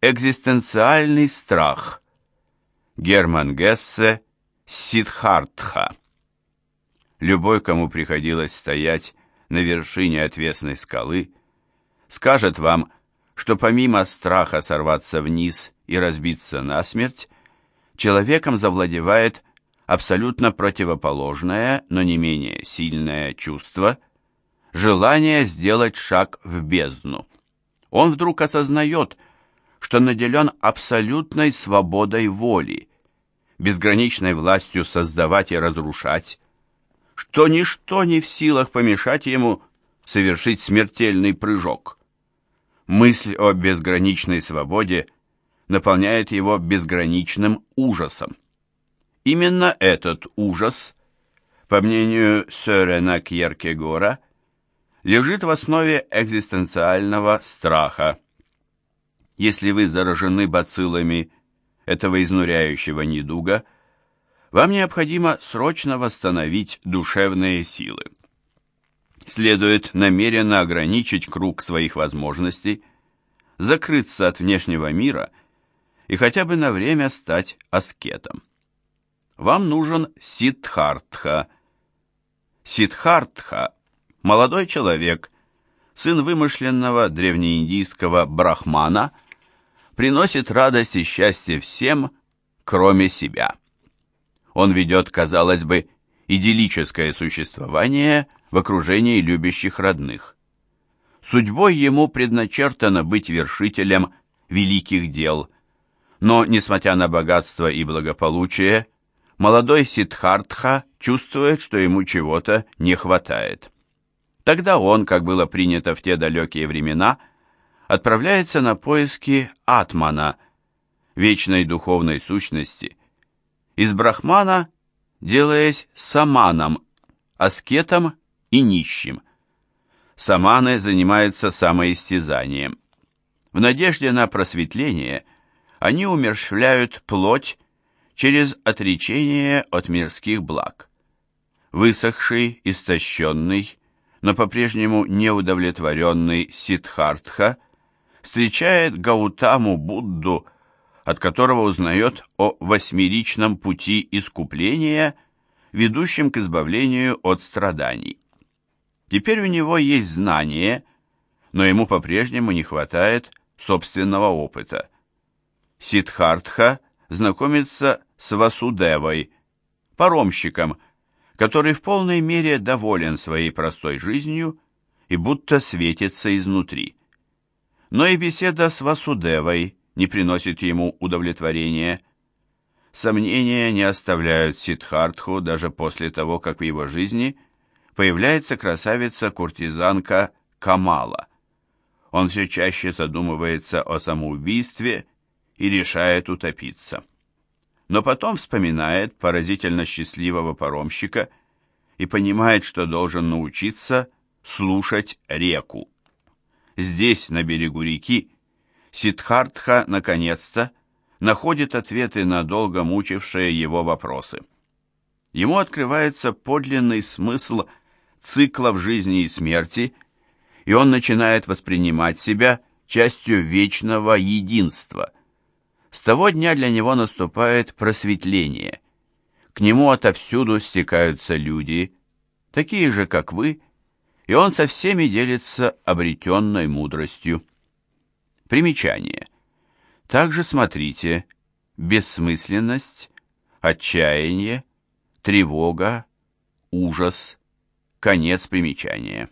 Экзистенциальный страх. Герман Гессе, Сидхартха. Любой, кому приходилось стоять на вершине отвесной скалы, скажет вам, что помимо страха сорваться вниз и разбиться насмерть, человеком завладевает абсолютно противоположное, но не менее сильное чувство – желание сделать шаг в бездну. Он вдруг осознает, что наделен абсолютной свободой воли, безграничной властью создавать и разрушать, что ничто не в силах помешать ему совершить смертельный прыжок. Мысль о безграничной свободе наполняет его безграничным ужасом. Именно этот ужас, по мнению Сёрена Кьеркегора, лежит в основе экзистенциального страха. Если вы заражены бациллами этого изнуряющего недуга, вам необходимо срочно восстановить душевные силы. Следует намеренно ограничить круг своих возможностей, закрыться от внешнего мира и хотя бы на время стать аскетом. Вам нужен Сиддхартха. Сиддхартха – молодой человек, сын вымышленного древнеиндийского брахмана, приносит радость и счастье всем, кроме себя. Он ведет, казалось бы, идиллическое существование в окружении любящих родных. Судьбой ему предначертано быть вершителем великих дел, но, несмотря на богатство и благополучие, молодой Сиддхартха чувствует, что ему чего-то не хватает. Тогда он, как было принято в те далекие времена, отправляется на поиски Атмана, вечной духовной сущности, из брахмана, делаясь саманом, аскетом и нищим. Саманы занимаются самоистязанием. В надежде на просветление они умерщвляют плоть через отречение от мирских благ. Высохший, истощенный, но по-прежнему неудовлетворенный Сиддхартха встречает Гаутаму Будду от которого узнает о восьмеричном пути искупления, ведущем к избавлению от страданий. Теперь у него есть знание, но ему по-прежнему не хватает собственного опыта. Сиддхартха знакомится с Васудевой, паромщиком, который в полной мере доволен своей простой жизнью и будто светится изнутри. Но и беседа с Васудевой не приносит ему удовлетворения. Сомнения не оставляют Сидхартху даже после того, как в его жизни появляется красавица-куртизанка Камала. Он все чаще задумывается о самоубийстве и решает утопиться. Но потом вспоминает поразительно счастливого паромщика и понимает, что должен научиться слушать реку. Здесь, на берегу реки, Сиддхартха, наконец-то, находит ответы на долго мучившие его вопросы. Ему открывается подлинный смысл циклов жизни и смерти, и он начинает воспринимать себя частью вечного единства. С того дня для него наступает просветление. К нему отовсюду стекаются люди, такие же, как вы, и он со всеми делится обретенной мудростью. Примечание. Также смотрите бессмысленность, отчаяние, тревога, ужас, конец примечания.